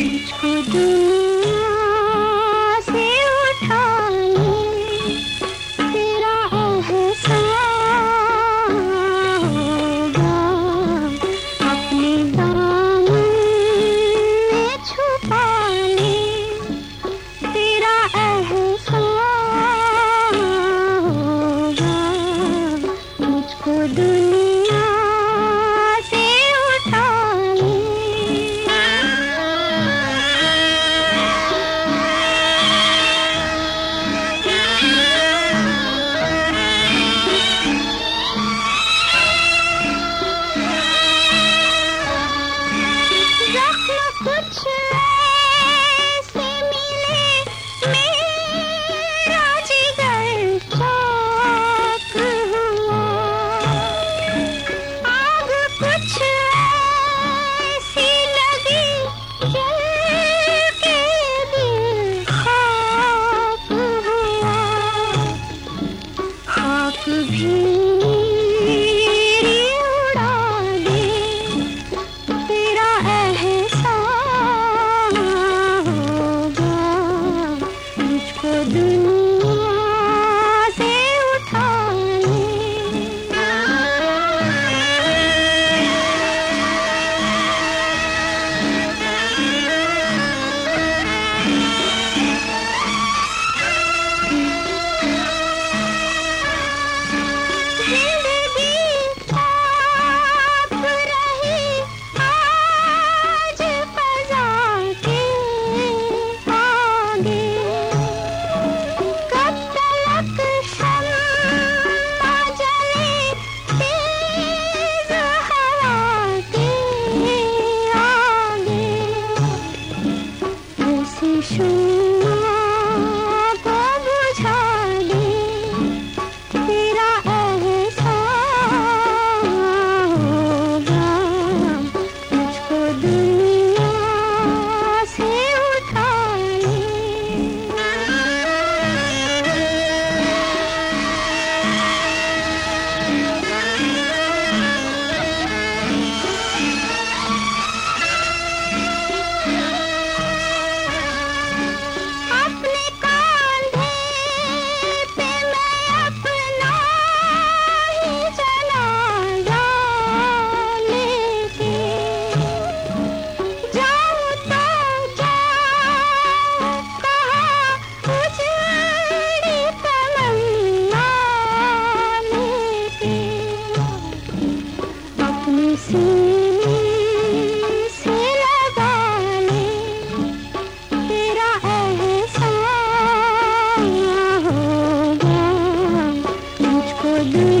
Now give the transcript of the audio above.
तुझको दूँ दुनिया you. be